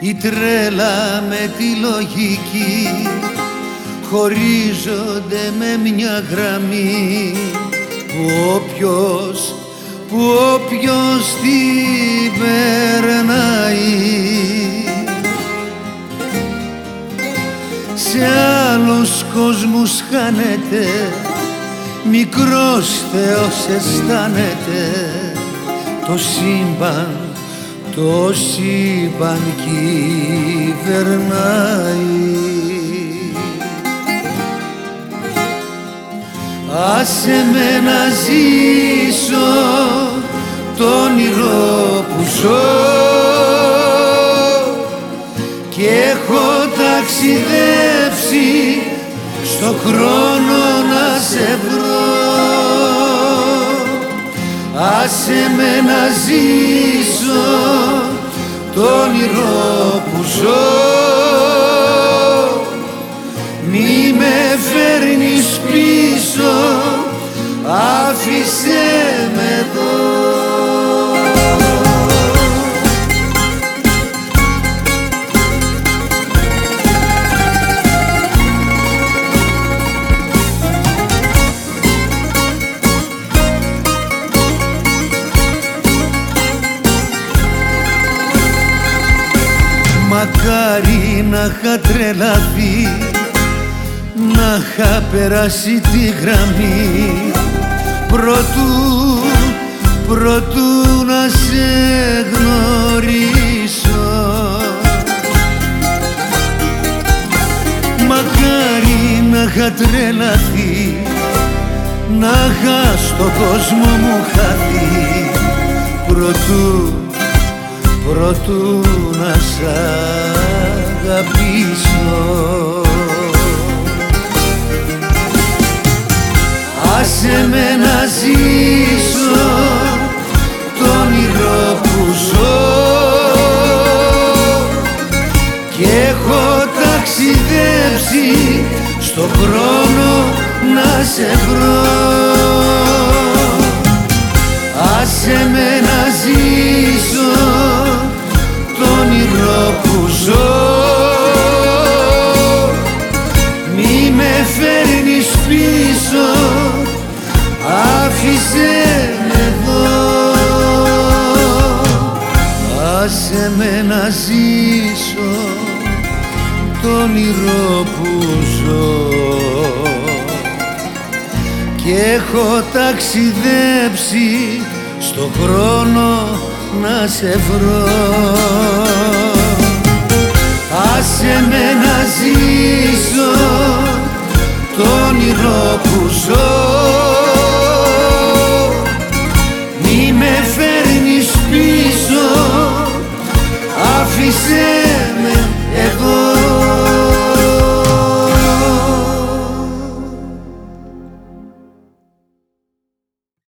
η τρέλα με τη λογική χωρίζονται με μια γραμμή που όποιος, που όποιος την περνάει. Σε άλλους κόσμους χάνεται μικρός Θεός αισθάνεται το σύμπαν, το σύμπαν κυβερνάει. Άσε με να ζήσω το όνειρο που ζω. Και έχω ταξιδέψει στο χρόνο να σε βρω. Άσε με να ζήσω το όνειρο που ζω Μακάρι να είχα τρελαθεί να είχα περάσει τη γραμμή. Προτού, προτού να σε γνωρίσω. Μακάρι να είχα τρελαθεί να είχα στον κόσμο μου χαθεί προτού να σ' αγαπήσω. Άσε με να ζήσω το όνειρο που ζω. Και έχω ταξιδέψει στο χρόνο να σε βρω. Άσε με να Άσε με να ζήσω το όνειρο που ζω. Και έχω ταξιδέψει στον χρόνο να σε βρω. Άσε με να ζήσω το όνειρο που ζω. Μη με vencer.